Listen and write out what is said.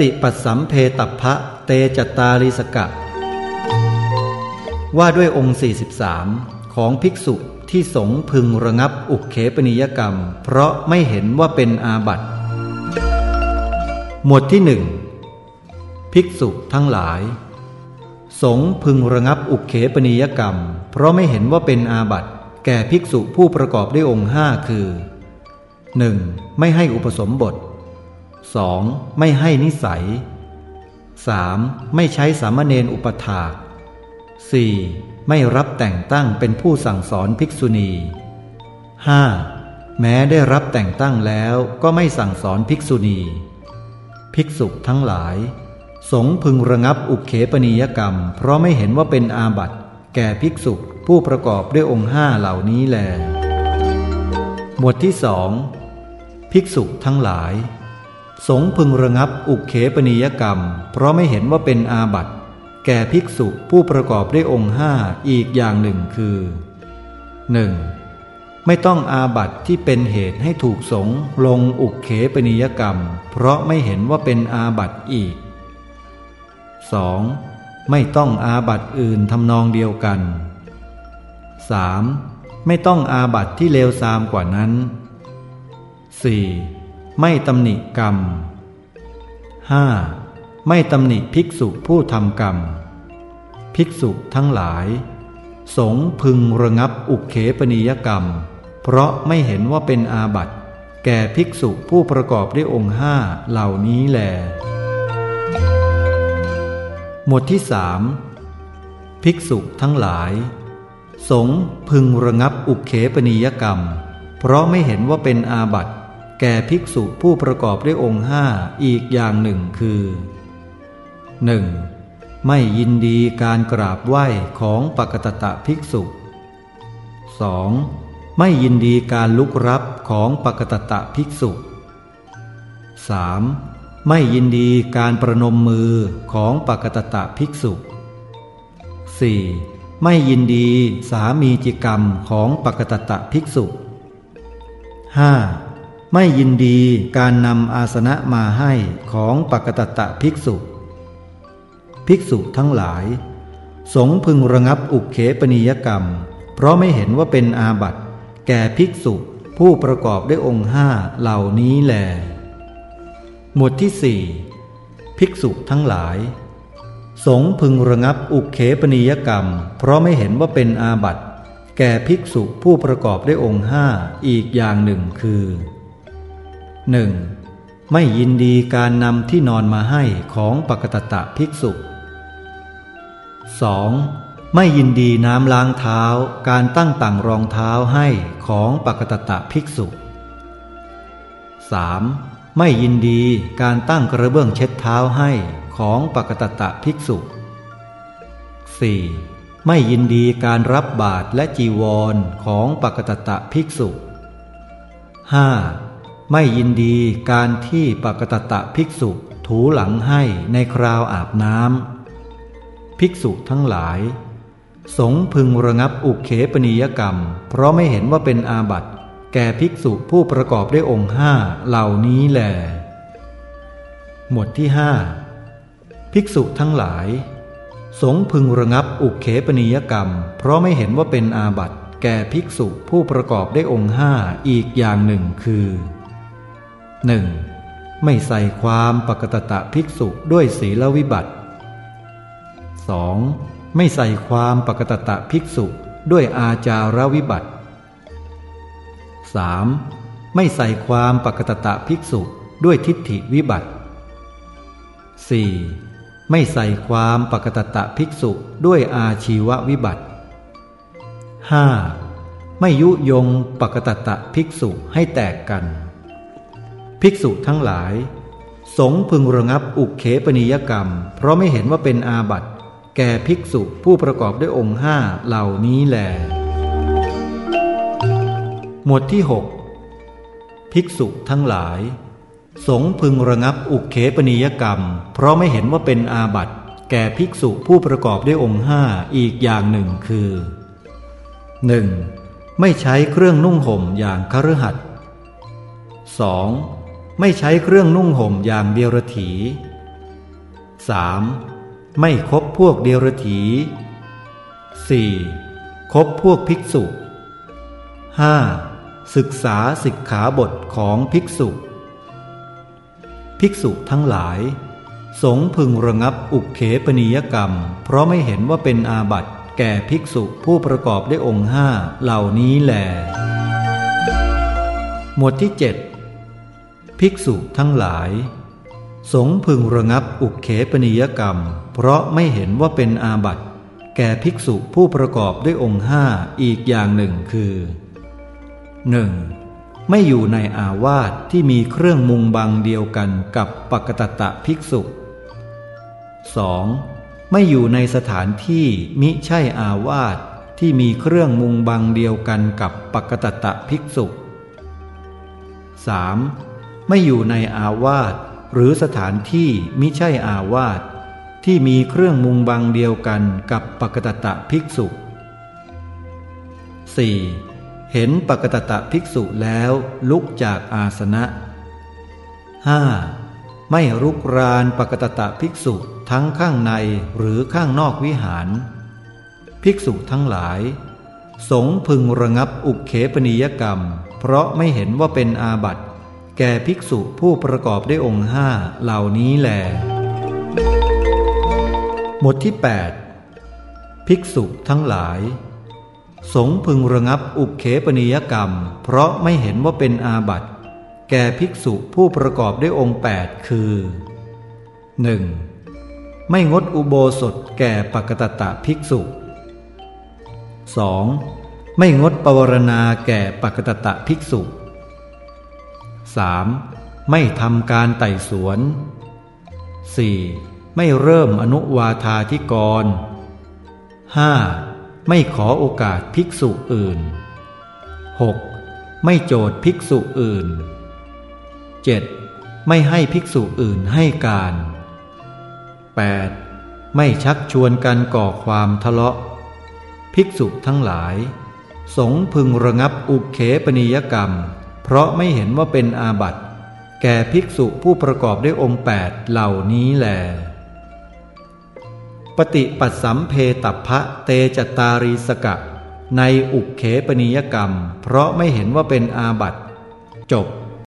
ฏิปัสสัมเพตัพะเตจตาริสกะ ว่าด้วยองค์ 43 ของภิกษุที่สงพึงระงับอุกเขปนิยกรรม เพราะไม่เห็นว่าเป็นอาบัติ หมวดที่หนึ่งภิกษุทั้งหลาย สงพึงระงับอุกเขปนิยกรรม เพราะไม่เห็นว่าเป็นอาบัติแก่ภิกษุผู้ประกอบด้วยองค์ห้าคือ 1. ไม่ให้อุปสมบท 2. ไม่ให้นิสัย 3. ไม่ใช้สามเณรอุปถาก 4. ไม่รับแต่งตั้งเป็นผู้สั่งสอนภิกษุณี 5. แม้ได้รับแต่งตั้งแล้วก็ไม่สั่งสอนภิกษุณี ภิกษุทั้งหลาย สงพึงระงับอุเขปนิยกรรม เพราะไม่เห็นว่าเป็นอาบัติ แก่ภิกษุผู้ประกอบด้วยองค์ห้าเหล่านี้แล หมวดที่สองภิกษุทั้งหลาย สงพึงระงับอุเขปนิยกรรม เพราะไม่เห็นว่าเป็นอาบัติ แก่ภิกษุผู้ประกอบด้วยองค์ห้าอีกอย่างหนึ่งคือ 1. ไม่ต้องอาบัติที่เป็นเหตุให้ถูกสงลงอุเขปนิยกรรม เพราะไม่เห็นว่าเป็นอาบัติอีก 2. ไม่ต้องอาบัติอื่นทำนองเดียวกัน 3. ไม่ต้องอาบัติที่เลวทรามกว่านั้น 4. ไม่ตำหนิกรรม 5. ไม่ตำหนิภิกษุผู้ทำกรรม ภิกษุทั้งหลาย สงพึงระงับอุเขปนิยกรรม เพราะไม่เห็นว่าเป็นอาบัติ แก่ภิกษุผู้ประกอบด้วยองค์ห้าเหล่านี้แล หมวดที่สามภิกษุทั้งหลาย สงพึงระงับอุเขปนิยกรรม เพราะไม่เห็นว่าเป็นอาบัติ แก่ภิกษุผู้ประกอบด้วยองค์ห้าอีกอย่างหนึ่งคือ 1. ไม่ยินดีการกราบไหว้ของปกตตะภิกษุ 2. ไม่ยินดีการลุกรับของปกตตะภิกษุ 3. ไม่ยินดีการประนมมือของปกตตะภิกษุ 4. ไม่ยินดีสามีจิกรรมของปกตตะภิกษุ 5. ไม่ยินดีการนำอาสนะมาให้ของปกตตะภิกษุ ภิกษุทั้งหลาย สงพึงระงับอุเขปนิยกรรม เพราะไม่เห็นว่าเป็นอาบัติ แก่ภิกษุผู้ประกอบด้วยองค์ห้าเหล่านี้แล หมวดที่สี่ภิกษุทั้งหลาย สงพึงระงับอุเขปนิยกรรม เพราะไม่เห็นว่าเป็นอาบัติ แก่ภิกษุผู้ประกอบด้วยองค์ห้าอีกอย่างหนึ่งคือ หนึ่งไม่ยินดีการนำที่นอนมาให้ของปกตตะภิกษุ 2. ไม่ยินดีน้ำล้างเท้าการตั้งต่างรองเท้าให้ของปกตตะภิกษุ 3. ไม่ยินดีการตั้งกระเบื้องเช็ดเท้าให้ของปกตตะภิกษุ 4. ไม่ยินดีการรับบาตรและจีวรของปกตตะภิกษุ 5. ไม่ยินดีการที่ปกตตะภิกษุถูหลังให้ในคราวอาบน้ำภิกษุทั้งหลาย สงพึงระงับอุเขปนิยกรรม เพราะไม่เห็นว่าเป็นอาบัติ แก่ภิกษุผู้ประกอบด้วยองค์ห้าเหล่านี้แหลหมวดที่ห้าภิกษุทั้งหลาย สงพึงระงับอุเขปนิยกรรม เพราะไม่เห็นว่าเป็นอาบัติ แก่ภิกษุผู้ประกอบด้วยองค์ห้าอีกอย่างหนึ่งคือ หนึ่งไม่ใส่ความปกตตะภิกษุด้วยศีลวิบัติ 2. ไม่ใส่ความปกตตะภิกษุด้วยอาจารวิบัติ 3. ไม่ใส่ความปกตตะภิกษุด้วยทิฏฐิวิบัติ 4. ไม่ใส่ความปกตตะภิกษุด้วยอาชีววิบัติ 5. ไม่ยุยงปกตตะภิกษุให้แตกกัน ภิกษุทั้งหลาย สงพึงระงับอุเขปนิยกรรม เพราะไม่เห็นว่าเป็นอาบัติแก่ภิกษุผู้ประกอบด้วยองค์ห้าเหล่านี้แหลหมวดที่ 6 ภิกษุทั้งหลาย สงพึงระงับอุเขปนิยกรรม เพราะไม่เห็นว่าเป็นอาบัติแก่ภิกษุผู้ประกอบด้วยองค์ห้าอีกอย่างหนึ่งคือ 1. ไม่ใช้เครื่องนุ่งห่มอย่างคฤหัสถ์ 2. ไม่ใช้เครื่องนุ่งห่มอย่างเบียรถี 3. ไม่คบพวกเดียรถี 4. คบพวกภิกษุ 5. ศึกษาสิกขาบทของภิกษุ ภิกษุทั้งหลาย สงพึงระงับอุกเขปนิยกรรม เพราะไม่เห็นว่าเป็นอาบัติแก่ภิกษุผู้ประกอบด้วยองค์ห้าเหล่านี้แหลหมวดที่7 ภิกษุทั้งหลาย สงพึงระงับอุเขปนิยกรรม เพราะไม่เห็นว่าเป็นอาบัติ แก่ภิกษุผู้ประกอบด้วยองค์ห้าอีกอย่างหนึ่งคือ 1. ไม่อยู่ในอาวาสที่มีเครื่องมุงบังเดียวกันกับปกตตะภิกษุ 2. ไม่อยู่ในสถานที่มิใช่อาวาสที่มีเครื่องมุงบังเดียวกันกับปกตตะภิกษุ 3. ไม่อยู่ในอาวาสหรือสถานที่มิใช่อาวาสที่มีเครื่องมุงบังเดียวกันกับปกตตะภิกษุ 4. เห็นปกตตะภิกษุแล้วลุกจากอาสนะ 5. ไม่รุกรานปกตตะภิกษุทั้งข้างในหรือข้างนอกวิหาร ภิกษุทั้งหลาย สงพึงระงับอุเคปนิยกรรม เพราะไม่เห็นว่าเป็นอาบัติ แก่ภิกษุผู้ประกอบด้วยองค์ห้าเหล่านี้แหลหมดที่ 8 ภิกษุทั้งหลาย สงพึงระงับอุเคปนิยกรรม เพราะไม่เห็นว่าเป็นอาบัติแก่ภิกษุผู้ประกอบด้วยองค์ 8 คือ 1. ไม่งดอุโบสถแก่ปกตตะภิกษุ 2. ไม่งดปวารณาแก่ปกตตะภิกษุ 3. ไม่ทำการไต่สวน 4. ไม่เริ่มอนุวาธาธิกร 5. ไม่ขอโอกาสภิกษุอื่น 6. ไม่โจทย์ภิกษุอื่น 7. ไม่ให้ภิกษุอื่นให้การ 8. ไม่ชักชวนกันก่อความทะเลาะ ภิกษุทั้งหลาย สงพึงระงับอุเคปนิยกรรม เพราะไม่เห็นว่าเป็นอาบัติแก่ภิกษุผู้ประกอบด้วยองค์แปดเหล่านี้แหลปฏิปัสสัมเพตพะเตจตารีสกะ ในอุกเขปนิยกรรม เพราะไม่เห็นว่าเป็นอาบัติจบ